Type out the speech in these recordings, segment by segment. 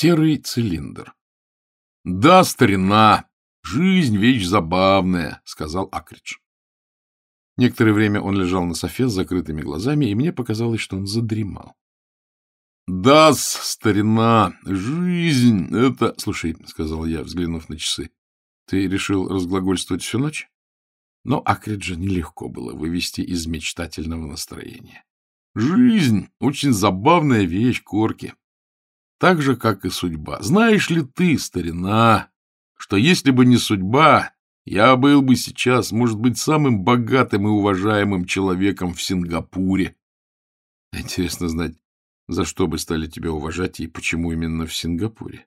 Серый цилиндр. — Да, старина, жизнь — вещь забавная, — сказал Акридж. Некоторое время он лежал на софе с закрытыми глазами, и мне показалось, что он задремал. — Да, старина, жизнь — это... — Слушай, — сказал я, взглянув на часы, — ты решил разглагольствовать всю ночь? Но Акриджа нелегко было вывести из мечтательного настроения. Жизнь — очень забавная вещь, Корки. Так же, как и судьба. Знаешь ли ты, старина, что если бы не судьба, я был бы сейчас, может быть, самым богатым и уважаемым человеком в Сингапуре. Интересно знать, за что бы стали тебя уважать и почему именно в Сингапуре.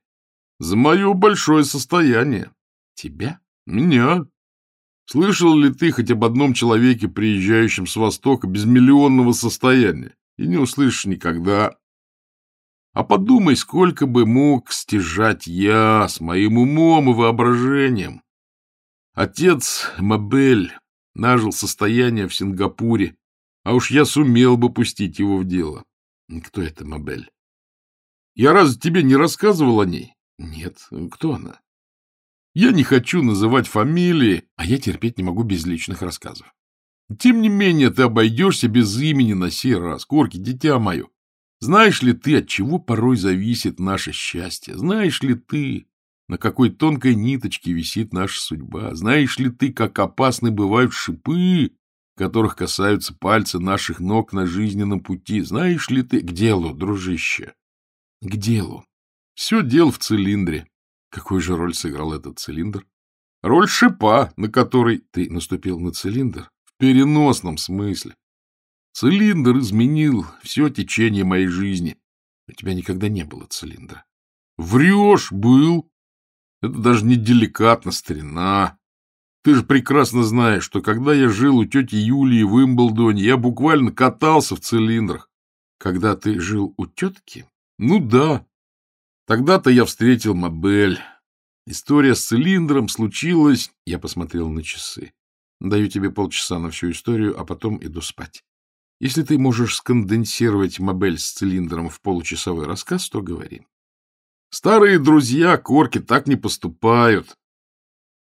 За мое большое состояние. Тебя? Меня. Слышал ли ты хоть об одном человеке, приезжающем с Востока без миллионного состояния? И не услышишь никогда. А подумай, сколько бы мог стяжать я с моим умом и воображением. Отец Мабель нажил состояние в Сингапуре, а уж я сумел бы пустить его в дело. Кто это Мабель? Я разве тебе не рассказывал о ней? Нет. Кто она? Я не хочу называть фамилии, а я терпеть не могу без личных рассказов. Тем не менее, ты обойдешься без имени на сей раз, Корки, дитя мое. Знаешь ли ты, от чего порой зависит наше счастье? Знаешь ли ты, на какой тонкой ниточке висит наша судьба? Знаешь ли ты, как опасны бывают шипы, которых касаются пальцы наших ног на жизненном пути? Знаешь ли ты... К делу, дружище, к делу. Все дело в цилиндре. Какую же роль сыграл этот цилиндр? Роль шипа, на который ты наступил на цилиндр. В переносном смысле. Цилиндр изменил все течение моей жизни. У тебя никогда не было цилиндра. Врешь, был. Это даже не деликатно, старина. Ты же прекрасно знаешь, что когда я жил у тети Юлии в Имблдоне, я буквально катался в цилиндрах. Когда ты жил у тетки? Ну да, Тогда-то я встретил Мабель. История с цилиндром случилась... Я посмотрел на часы. Даю тебе полчаса на всю историю, а потом иду спать. Если ты можешь сконденсировать Мабель с цилиндром в получасовой рассказ, то говори. Старые друзья Корки так не поступают.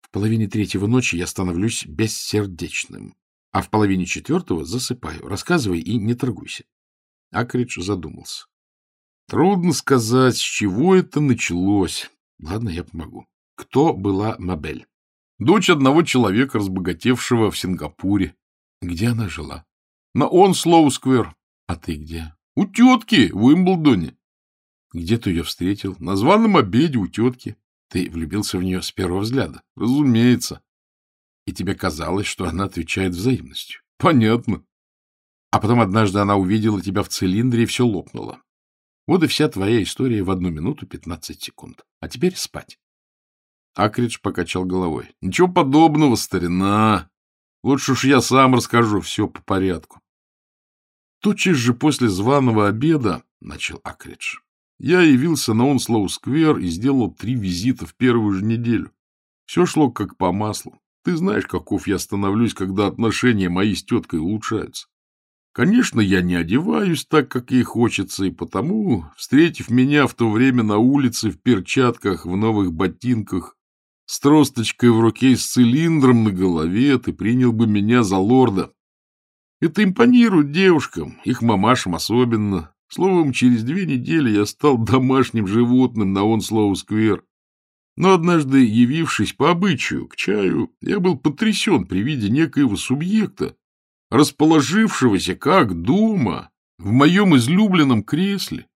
В половине третьего ночи я становлюсь бессердечным, а в половине четвертого засыпаю. Рассказывай и не торгуйся. Акридж задумался. Трудно сказать, с чего это началось. Ладно, я помогу. Кто была Мабель? Дочь одного человека, разбогатевшего в Сингапуре. Где она жила? На Онслоу-сквер. А ты где? У тетки в Уимблдоне. Где ты ее встретил? На званом обеде у тетки. Ты влюбился в нее с первого взгляда? Разумеется. И тебе казалось, что она отвечает взаимностью? Понятно. А потом однажды она увидела тебя в цилиндре и все лопнуло. Вот и вся твоя история в одну минуту пятнадцать секунд. А теперь спать. Акридж покачал головой. — Ничего подобного, старина. Лучше уж я сам расскажу все по порядку. Тотчас же после званого обеда, — начал Акридж, — я явился на Онслоу-сквер и сделал три визита в первую же неделю. Все шло как по маслу. Ты знаешь, каков я становлюсь, когда отношения мои с теткой улучшаются. Конечно, я не одеваюсь так, как ей хочется, и потому, встретив меня в то время на улице в перчатках, в новых ботинках, с тросточкой в руке и с цилиндром на голове, ты принял бы меня за лорда. Это импонирует девушкам, их мамашам особенно. Словом, через две недели я стал домашним животным на Онслоу-сквер. Но однажды, явившись по обычаю к чаю, я был потрясен при виде некоего субъекта, расположившегося как дома в моем излюбленном кресле.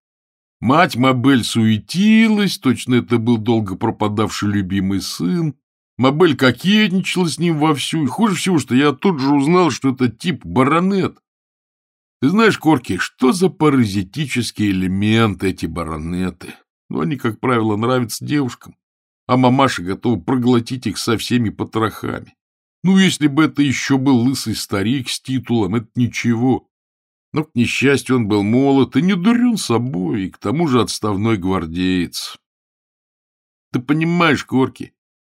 Мать Мабель суетилась, точно это был долго пропадавший любимый сын. Мабель кокетничала с ним вовсю, и хуже всего, что я тут же узнал, что это тип баронет. Ты знаешь, Корки, что за паразитические элементы эти баронеты? Ну, они, как правило, нравятся девушкам, а мамаша готова проглотить их со всеми потрохами. Ну, если бы это еще был лысый старик с титулом, это ничего. Но, к несчастью, он был молод и не дурен собой, и к тому же отставной гвардеец. Ты понимаешь, Корки,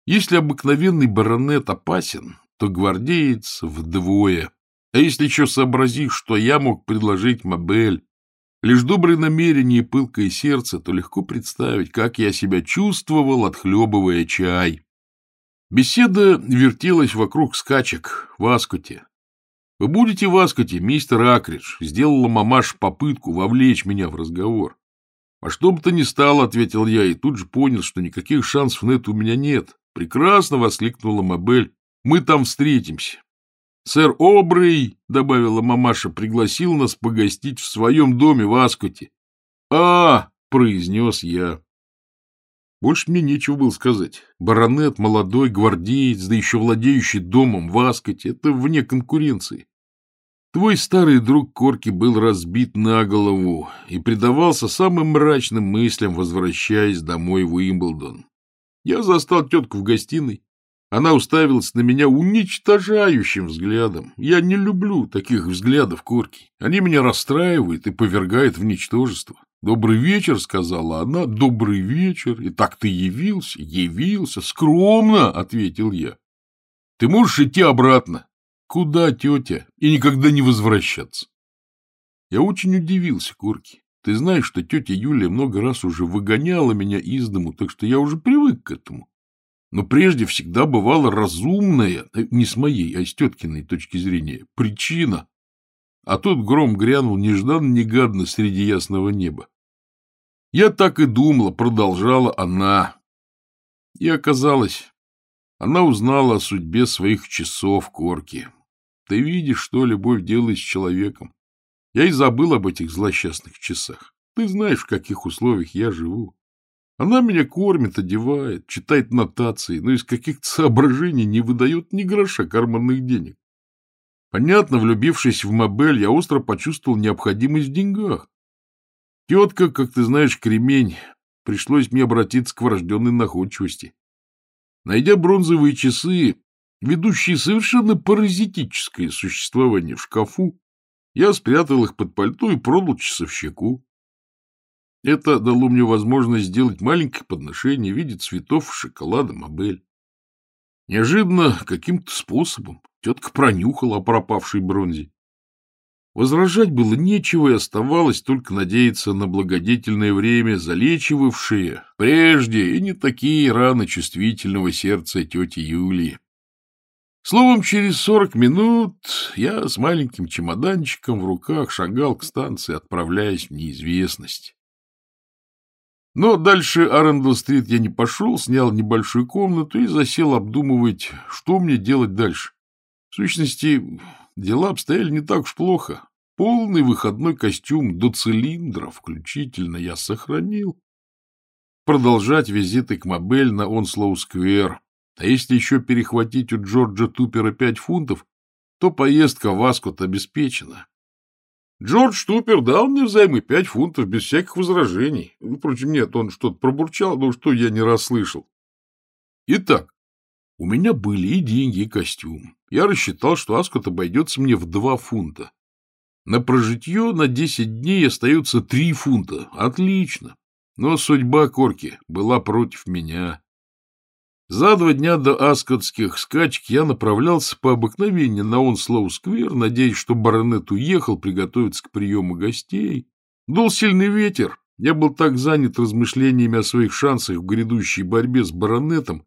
если обыкновенный баронет опасен, то гвардеец вдвое. А если еще сообразишь, что я мог предложить Мобель, лишь добрые намерения и пылкое сердце, то легко представить, как я себя чувствовал, отхлебывая чай. Беседа вертелась вокруг скачек в Аскоте. «Вы будете в Аскоте, мистер Акридж?» — сделала мамаш попытку вовлечь меня в разговор. «А что бы то ни стало», — ответил я, и тут же понял, что никаких шансов на это у меня нет. «Прекрасно!» — воскликнула Мобель. «Мы там встретимся». «Сэр Обрей», — добавила мамаша, — пригласил нас погостить в своем доме в Аскоте. «А!» — произнес я. Больше мне нечего было сказать. Баронет, молодой, гвардеец, да еще владеющий домом в Аскоте — это вне конкуренции. Твой старый друг Корки был разбит на голову и предавался самым мрачным мыслям, возвращаясь домой в Уимблдон. Я застал тетку в гостиной. Она уставилась на меня уничтожающим взглядом. Я не люблю таких взглядов, Корки. Они меня расстраивают и повергают в ничтожество. «Добрый вечер», — сказала она. «Добрый вечер. И так ты явился?» «Явился. Скромно», — ответил я. «Ты можешь идти обратно». «Куда, тетя?» «И никогда не возвращаться». Я очень удивился, Корки. Ты знаешь, что тетя Юлия много раз уже выгоняла меня из дому, так что я уже привык к этому. Но прежде всегда бывала разумная, э, не с моей, а с теткиной точки зрения, причина. А тут гром грянул нежданно-негадно среди ясного неба. Я так и думала, продолжала она. И оказалось, она узнала о судьбе своих часов корки. Ты видишь, что любовь делает с человеком. Я и забыл об этих злосчастных часах. Ты знаешь, в каких условиях я живу. Она меня кормит, одевает, читает нотации, но из каких-то соображений не выдает ни гроша карманных денег. Понятно, влюбившись в Мобель, я остро почувствовал необходимость в деньгах. Тетка, как ты знаешь, кремень, пришлось мне обратиться к врожденной находчивости. Найдя бронзовые часы, ведущие совершенно паразитическое существование в шкафу, я спрятал их под пальто и продал часовщику. Это дало мне возможность сделать маленькое подношение в виде цветов шоколада Мобель. Неожиданно, каким-то способом, тетка пронюхала о пропавшей бронзе. Возражать было нечего, и оставалось только надеяться на благодетельное время, залечивавшее прежде и не такие раны чувствительного сердца тети Юлии. Словом, через сорок минут я с маленьким чемоданчиком в руках шагал к станции, отправляясь в неизвестность. Но дальше Арендел-стрит я не пошел, снял небольшую комнату и засел обдумывать, что мне делать дальше. В сущности, дела обстояли не так уж плохо. Полный выходной костюм до цилиндра включительно я сохранил. Продолжать визиты к Мобель на Онслоу-сквер. А если еще перехватить у Джорджа Тупера пять фунтов, то поездка в Аскот обеспечена. Джордж Тупер дал мне взаймы пять фунтов без всяких возражений. Впрочем, нет, он что-то пробурчал, но что я не расслышал. Итак, у меня были и деньги, и костюм. Я рассчитал, что Аскот обойдется мне в два фунта. На прожитье на десять дней остается три фунта. Отлично. Но судьба Корки была против меня. За два дня до аскотских скачек я направлялся по обыкновению на Онслоу-сквер, надеясь, что баронет уехал приготовиться к приему гостей. Дул сильный ветер. Я был так занят размышлениями о своих шансах в грядущей борьбе с баронетом,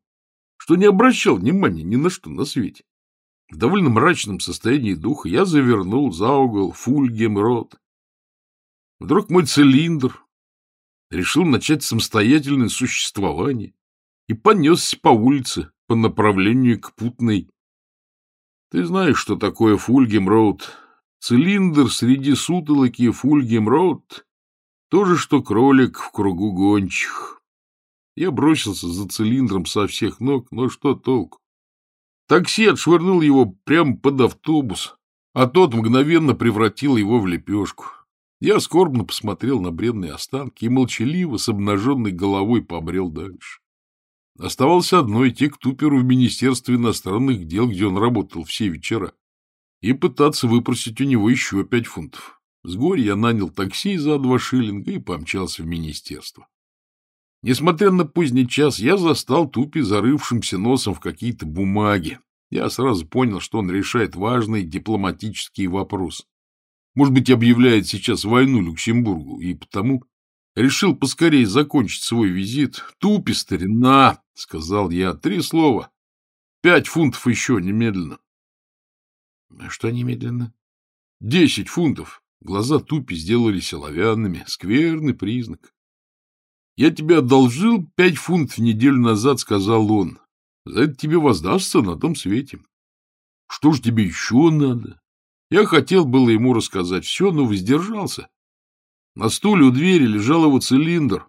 что не обращал внимания ни на что на свете. В довольно мрачном состоянии духа я завернул за угол Фульгем-Рот. Вдруг мой цилиндр решил начать самостоятельное существование и понесся по улице по направлению к Путной. Ты знаешь, что такое Фульгем-Роуд? Цилиндр среди сутолоки Фульгем-Роуд — то же, что кролик в кругу гончих. Я бросился за цилиндром со всех ног, но что толку? Такси отшвырнул его прямо под автобус, а тот мгновенно превратил его в лепешку. Я скорбно посмотрел на бредные останки и молчаливо с обнаженной головой побрел дальше. Оставалось одно — идти к Туперу в Министерство иностранных дел, где он работал все вечера, и пытаться выпросить у него еще пять фунтов. С горя я нанял такси за два шиллинга и помчался в министерство. Несмотря на поздний час, я застал Тупи зарывшимся носом в какие-то бумаги. Я сразу понял, что он решает важный дипломатический вопрос. Может быть, объявляет сейчас войну Люксембургу, и потому решил поскорее закончить свой визит. Тупи, старина, — сказал я. Три слова. Пять фунтов еще немедленно. — Что немедленно? — Десять фунтов. Глаза Тупи сделались оловянными. Скверный признак. — Я тебе одолжил пять фунтов неделю назад, — сказал он. — За это тебе воздастся на том свете. Что ж тебе еще надо? Я хотел было ему рассказать все, но воздержался. На стуле у двери лежал его цилиндр.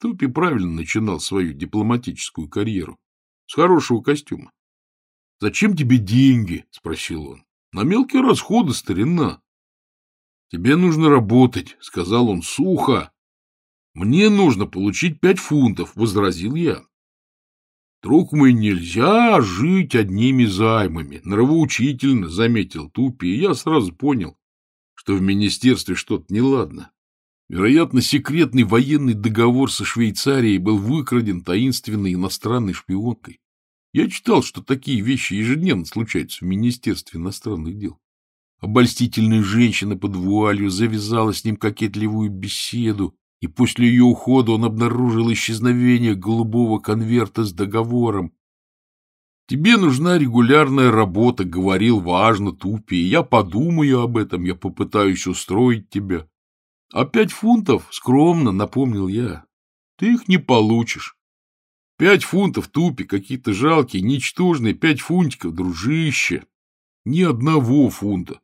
Тупи правильно начинал свою дипломатическую карьеру. С хорошего костюма. — Зачем тебе деньги? — спросил он. — На мелкие расходы, старина. — Тебе нужно работать, — сказал он сухо. — Мне нужно получить пять фунтов, — возразил я. — Друг мой, нельзя жить одними займами. Нравоучительно, — заметил Тупи, и я сразу понял, что в министерстве что-то неладно. Вероятно, секретный военный договор со Швейцарией был выкраден таинственной иностранной шпионкой. Я читал, что такие вещи ежедневно случаются в Министерстве иностранных дел. Обольстительная женщина под вуалью завязала с ним кокетливую беседу, и после ее ухода он обнаружил исчезновение голубого конверта с договором. «Тебе нужна регулярная работа», — говорил важно Тупи, — «я подумаю об этом, я попытаюсь устроить тебя». А пять фунтов, скромно, напомнил я, ты их не получишь. Пять фунтов тупи, какие-то жалкие, ничтожные пять фунтиков, дружище. Ни одного фунта.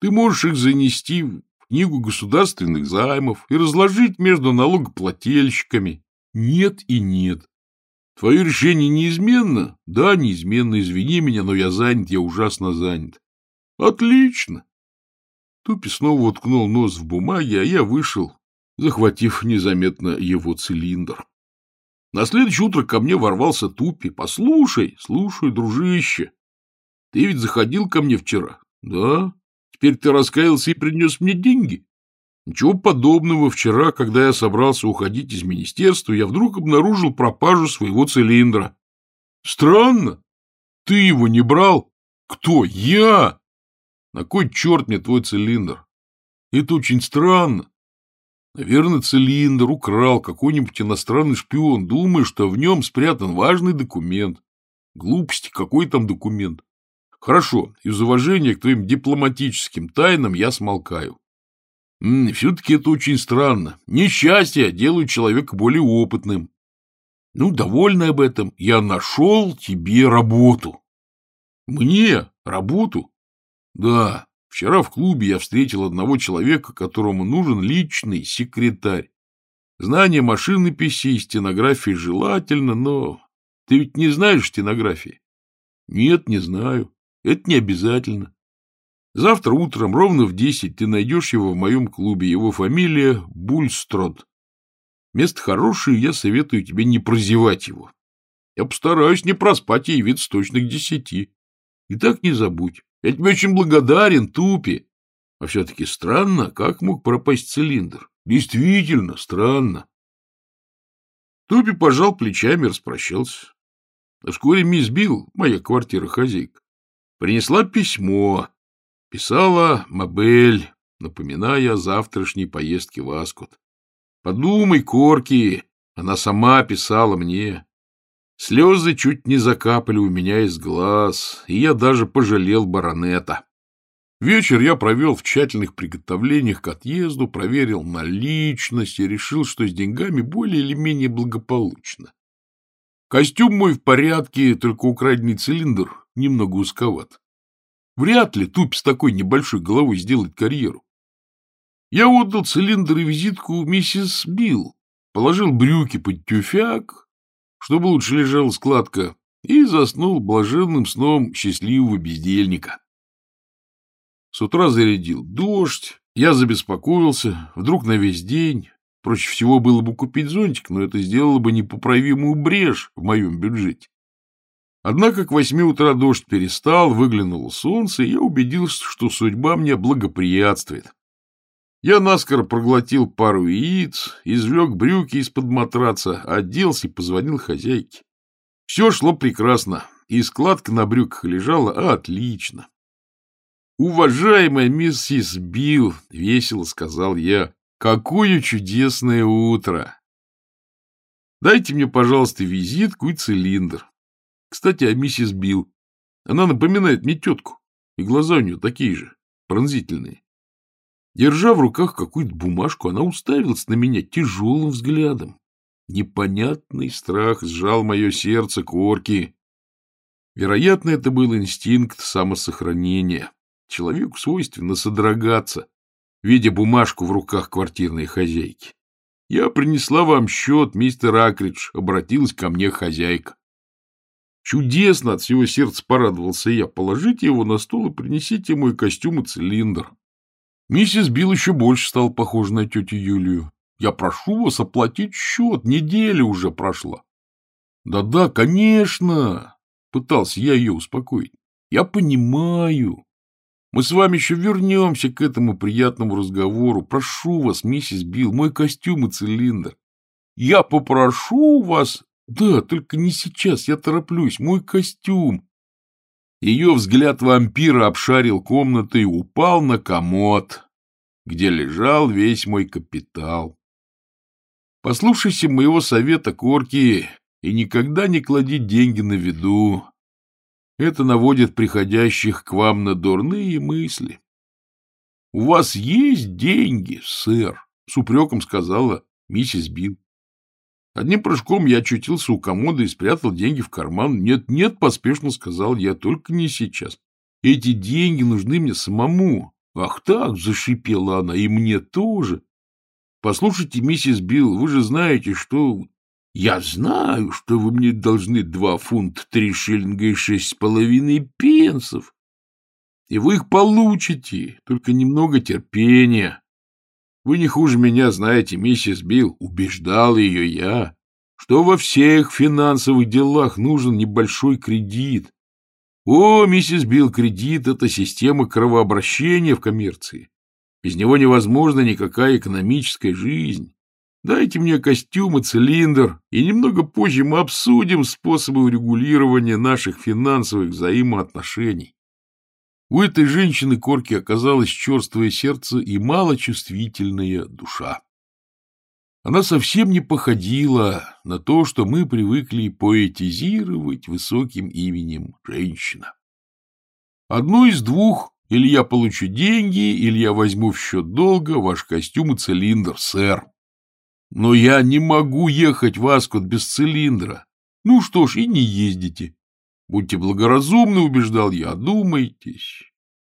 Ты можешь их занести книгу государственных займов и разложить между налогоплательщиками. Нет и нет. Твое решение неизменно? Да, неизменно, извини меня, но я занят, я ужасно занят. Отлично. Тупи снова уткнул нос в бумаге, а я вышел, захватив незаметно его цилиндр. На следующее утро ко мне ворвался Тупи. «Послушай, слушай, дружище, ты ведь заходил ко мне вчера?» «Да. Теперь ты раскаялся и принес мне деньги?» Ничего подобного. Вчера, когда я собрался уходить из министерства, я вдруг обнаружил пропажу своего цилиндра. Странно. Ты его не брал? Кто? Я? На кой черт мне твой цилиндр? Это очень странно. Наверное, цилиндр украл какой-нибудь иностранный шпион, думая, что в нем спрятан важный документ. Глупости, какой там документ? Хорошо, из уважения к твоим дипломатическим тайнам я смолкаю. Все-таки это очень странно. Несчастье делают человека более опытным. Ну, довольный об этом, я нашел тебе работу. Мне? Работу? Да, вчера в клубе я встретил одного человека, которому нужен личный секретарь. Знание машинописи и стенографии желательно, но... Ты ведь не знаешь стенографии? Нет, не знаю. Это не обязательно. Завтра утром ровно в десять ты найдешь его в моем клубе. Его фамилия Бульстрот. Место хорошее, я советую тебе не прозевать его. Я постараюсь не проспать и явиться точно к десяти. И так не забудь. Я тебе очень благодарен, Тупи. А все-таки странно, как мог пропасть цилиндр. Действительно странно. Тупи пожал плечами и распрощался. А вскоре мисс Билл, моя квартира-хозяйка, принесла письмо. Писала Мабель, напоминая о завтрашней поездке в Аскот. Подумай, Корки, она сама писала мне. Слезы чуть не закапали у меня из глаз, и я даже пожалел баронета. Вечер я провел в тщательных приготовлениях к отъезду, проверил наличность и решил, что с деньгами более или менее благополучно. Костюм мой в порядке, только украденный цилиндр немного узковат. Вряд ли туп с такой небольшой головой сделает карьеру. Я отдал цилиндр и визитку миссис Билл, положил брюки под тюфяк, чтобы лучше лежала складка, и заснул блаженным сном счастливого бездельника. С утра зарядил дождь, я забеспокоился, вдруг на весь день. Проще всего было бы купить зонтик, но это сделало бы непоправимую брешь в моем бюджете. Однако к восьми утра дождь перестал, выглянуло солнце, и я убедился, что судьба мне благоприятствует. Я наскоро проглотил пару яиц, извлек брюки из-под матраца, оделся и позвонил хозяйке. Все шло прекрасно, и складка на брюках лежала отлично. Уважаемая миссис Билл, — весело сказал я, — какое чудесное утро! Дайте мне, пожалуйста, визитку и цилиндр. Кстати, о миссис Билл. Она напоминает мне тетку, и глаза у нее такие же, пронзительные. Держа в руках какую-то бумажку, она уставилась на меня тяжелым взглядом. Непонятный страх сжал мое сердце корки. Вероятно, это был инстинкт самосохранения. Человеку свойственно содрогаться, видя бумажку в руках квартирной хозяйки. «Я принесла вам счет, мистер Акридж», — обратилась ко мне хозяйка. Чудесно от всего сердца порадовался я. Положите его на стол и принесите мой костюм и цилиндр. Миссис Билл еще больше стала похожа на тетю Юлию. Я прошу вас оплатить счет, неделя уже прошла. Да-да, конечно, пытался я ее успокоить. Я понимаю. Мы с вами еще вернемся к этому приятному разговору. Прошу вас, миссис Билл, мой костюм и цилиндр. Я попрошу вас... Да, только не сейчас, я тороплюсь. Мой костюм. Ее взгляд вампира обшарил комнату и упал на комод, где лежал весь мой капитал. Послушайся моего совета, Корки, и никогда не клади деньги на виду. Это наводит приходящих к вам на дурные мысли. — У вас есть деньги, сэр, — с упреком сказала миссис Билл. Одним прыжком я очутился у комода и спрятал деньги в карман. «Нет, нет», — поспешно сказал я, — «только не сейчас. Эти деньги нужны мне самому». «Ах так!» — зашипела она, — «и мне тоже». «Послушайте, миссис Билл, вы же знаете, что...» «Я знаю, что вы мне должны два фунта три шиллинга и шесть с половиной пенсов. И вы их получите, только немного терпения. Вы не хуже меня знаете, миссис Билл, убеждал ее я, что во всех финансовых делах нужен небольшой кредит. О, миссис Билл, кредит — это система кровообращения в коммерции. Без него невозможна никакая экономическая жизнь. Дайте мне костюм и цилиндр, и немного позже мы обсудим способы урегулирования наших финансовых взаимоотношений. У этой женщины Корки оказалось черствое сердце и малочувствительная душа. Она совсем не походила на то, что мы привыкли поэтизировать высоким именем женщина. Одну из двух, или я получу деньги, или я возьму в счет долга ваш костюм и цилиндр, сэр. Но я не могу ехать в Аскот без цилиндра. Ну что ж, и не ездите. Будьте благоразумны, убеждал я, одумайтесь.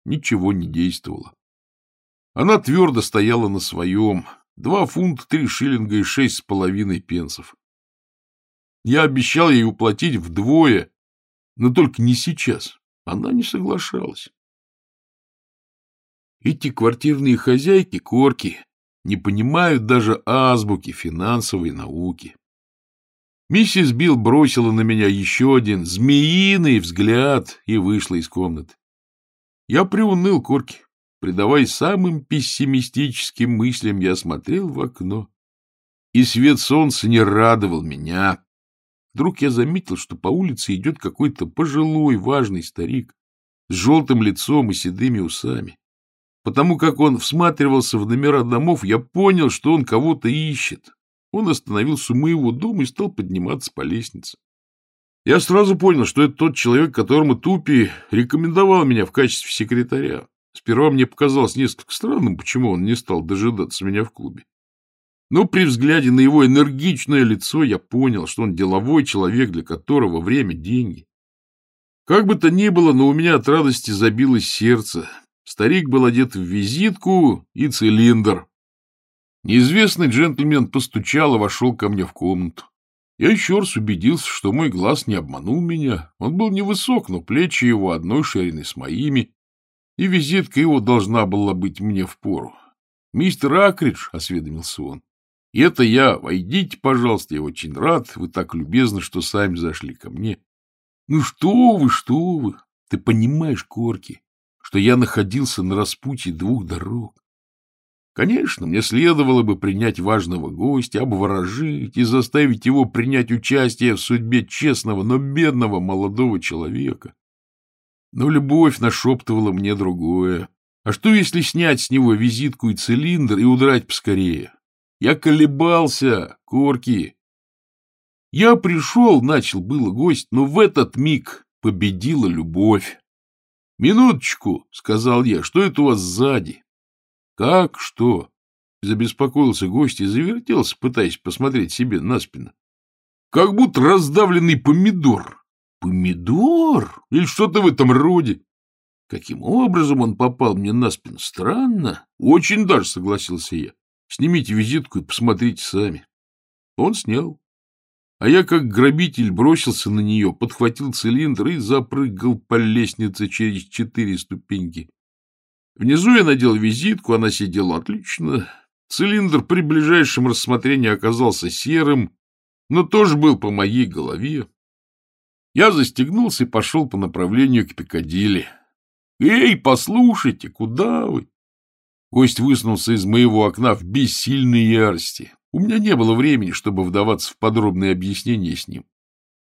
Ничего не действовало. Она твердо стояла на своем. Два фунта, три шиллинга и шесть с половиной пенсов. Я обещал ей уплатить вдвое, но только не сейчас. Она не соглашалась. Эти квартирные хозяйки, корки, не понимают даже азбуки финансовой науки. Миссис Билл бросила на меня еще один змеиный взгляд и вышла из комнаты. Я приуныл корки. Предаваясь самым пессимистическим мыслям, я смотрел в окно. И свет солнца не радовал меня. Вдруг я заметил, что по улице идет какой-то пожилой, важный старик с желтым лицом и седыми усами. Потому как он всматривался в номера домов, я понял, что он кого-то ищет. Он остановился у моего дома и стал подниматься по лестнице. Я сразу понял, что это тот человек, которому Тупи рекомендовал меня в качестве секретаря. Сперва мне показалось несколько странным, почему он не стал дожидаться меня в клубе. Но при взгляде на его энергичное лицо я понял, что он деловой человек, для которого время — деньги. Как бы то ни было, но у меня от радости забилось сердце. Старик был одет в визитку и цилиндр. Неизвестный джентльмен постучал и вошел ко мне в комнату. Я еще раз убедился, что мой глаз не обманул меня. Он был невысок, но плечи его одной ширины с моими, и визитка его должна была быть мне в пору. «Мистер Акридж», — осведомился он, — «это я. Войдите, пожалуйста, я очень рад. Вы так любезны, что сами зашли ко мне». «Ну что вы, что вы! Ты понимаешь, Корки, что я находился на распутье двух дорог. Конечно, мне следовало бы принять важного гостя, обворожить и заставить его принять участие в судьбе честного, но бедного молодого человека. Но любовь нашептывала мне другое. А что, если снять с него визитку и цилиндр и удрать поскорее? Я колебался, корки. Я пришел, начал было гость, но в этот миг победила любовь. — Минуточку, — сказал я, — что это у вас сзади? — Как что? — забеспокоился гость и завертелся, пытаясь посмотреть себе на спину. — Как будто раздавленный помидор. — Помидор? Или что-то в этом роде? Каким образом он попал мне на спину? Странно. Очень даже, согласился я. Снимите визитку и посмотрите сами. Он снял. А я, как грабитель, бросился на нее, подхватил цилиндр и запрыгал по лестнице через четыре ступеньки. Внизу я надел визитку, она сидела отлично. Цилиндр при ближайшем рассмотрении оказался серым, но тоже был по моей голове. Я застегнулся и пошел по направлению к Пикадилли. «Эй, послушайте, куда вы?» Гость высунулся из моего окна в бессильной ярости. У меня не было времени, чтобы вдаваться в подробные объяснения с ним.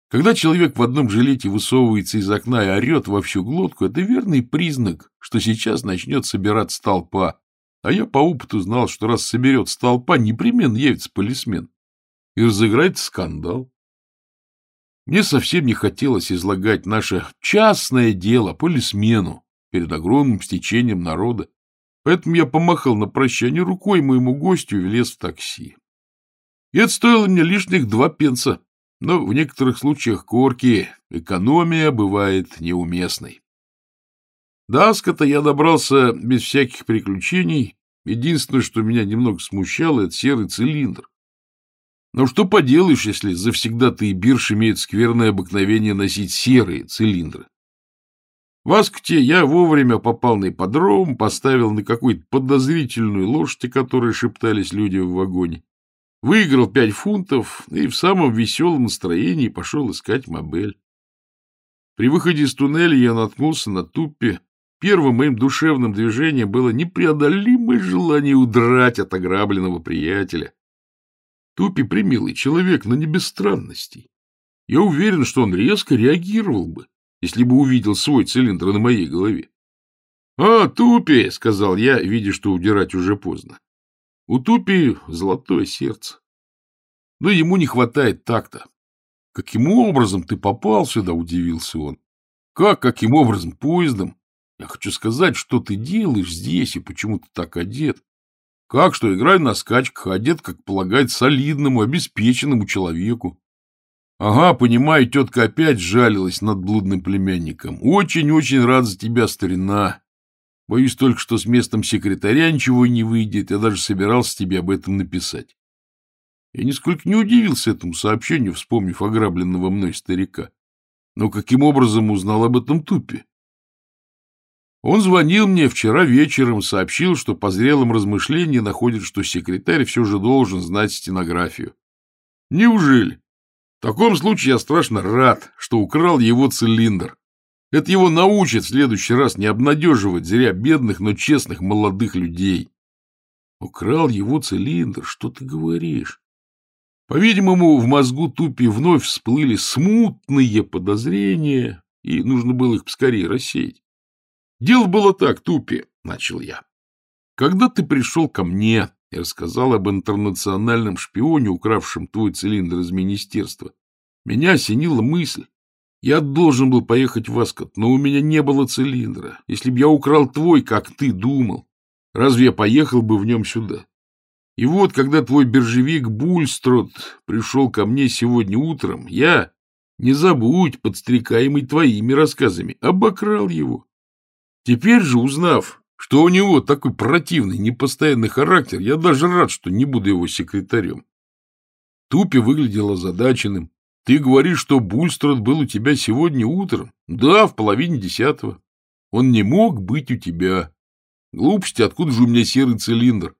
Когда человек в одном жилете высовывается из окна и орет во всю глотку, это верный признак, что сейчас начнет собираться толпа. А я по опыту знал, что раз соберется толпа, непременно явится полисмен. И разыграет скандал. Мне совсем не хотелось излагать наше частное дело полисмену перед огромным стечением народа, поэтому я помахал на прощание рукой моему гостю и влез в такси. И это стоило мне лишних два пенса. Но в некоторых случаях корки экономия бывает неуместной. До Аскота я добрался без всяких приключений. Единственное, что меня немного смущало, это серый цилиндр. Но что поделаешь, если завсегда-то и бирж имеют скверное обыкновение носить серые цилиндры? В Аскоте я вовремя попал на ипподром, поставил на какую-то подозрительную лошадь, о которой шептались люди в вагоне. Выиграл пять фунтов и в самом веселом настроении пошел искать мобель. При выходе из туннеля я наткнулся на тупе. Первым моим душевным движением было непреодолимое желание удрать от ограбленного приятеля. Тупи примилый человек, но не без странностей. Я уверен, что он резко реагировал бы, если бы увидел свой цилиндр на моей голове. — А, Тупи! — сказал я, видя, что удирать уже поздно. У Тупи золотое сердце. Но ему не хватает такта. Каким образом ты попал сюда, удивился он. Как, каким образом, поездом? Я хочу сказать, что ты делаешь здесь и почему ты так одет. Как что, играй на скачках, одет, как полагает, солидному, обеспеченному человеку. Ага, понимаю, тетка опять жалилась над блудным племянником. Очень-очень рад за тебя, старина. Боюсь только, что с местом секретаря ничего не выйдет. Я даже собирался тебе об этом написать. Я нисколько не удивился этому сообщению, вспомнив ограбленного мной старика. Но каким образом узнал об этом Тупе? Он звонил мне вчера вечером, сообщил, что по зрелым размышлениям находит, что секретарь все же должен знать стенографию. Неужели? В таком случае я страшно рад, что украл его цилиндр. Это его научит в следующий раз не обнадеживать зря бедных, но честных молодых людей. Украл его цилиндр, что ты говоришь? По-видимому, в мозгу Тупи вновь всплыли смутные подозрения, и нужно было их поскорее рассеять. Дело было так, Тупи, — начал я. Когда ты пришел ко мне и рассказал об интернациональном шпионе, укравшем твой цилиндр из министерства, меня осенила мысль, я должен был поехать в Аскот, но у меня не было цилиндра. Если б я украл твой, как ты думал, разве я поехал бы в нем сюда? И вот, когда твой биржевик Бульстрот пришел ко мне сегодня утром, я, не забудь, подстрекаемый твоими рассказами, обокрал его. Теперь же, узнав, что у него такой противный, непостоянный характер, я даже рад, что не буду его секретарем. Тупи выглядел озадаченным. Ты говоришь, что Бульстрот был у тебя сегодня утром? Да, в половине десятого. Он не мог быть у тебя. Глупости, откуда же у меня серый цилиндр?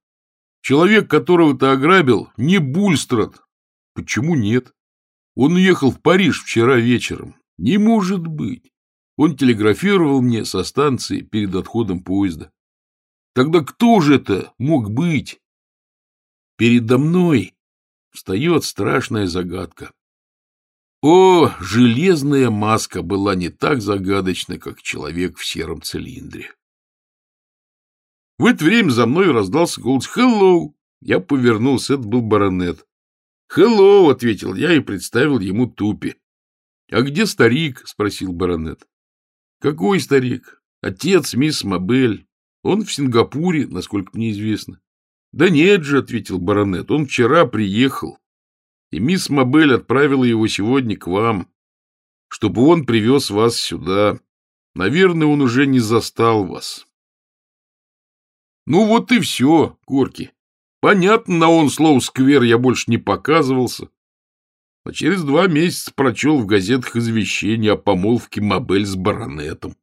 Человек, которого ты ограбил, не Бульстрот. Почему нет? Он уехал в Париж вчера вечером. Не может быть. Он телеграфировал мне со станции перед отходом поезда. Тогда кто же это мог быть? Передо мной встает страшная загадка. О, железная маска была не так загадочна, как человек в сером цилиндре. В это время за мной раздался голос «Хеллоу!». Я повернулся, это был баронет. «Хеллоу!» — ответил я и представил ему тупи. «А где старик?» — спросил баронет. «Какой старик?» «Отец, мисс Мобель. Он в Сингапуре, насколько мне известно». «Да нет же», — ответил баронет, — «он вчера приехал, и мисс Мобель отправила его сегодня к вам, чтобы он привез вас сюда. Наверное, он уже не застал вас». Ну вот и все, Корки. Понятно, на он слово «сквер» я больше не показывался. А через два месяца прочел в газетах извещение о помолвке Мобель с баронетом.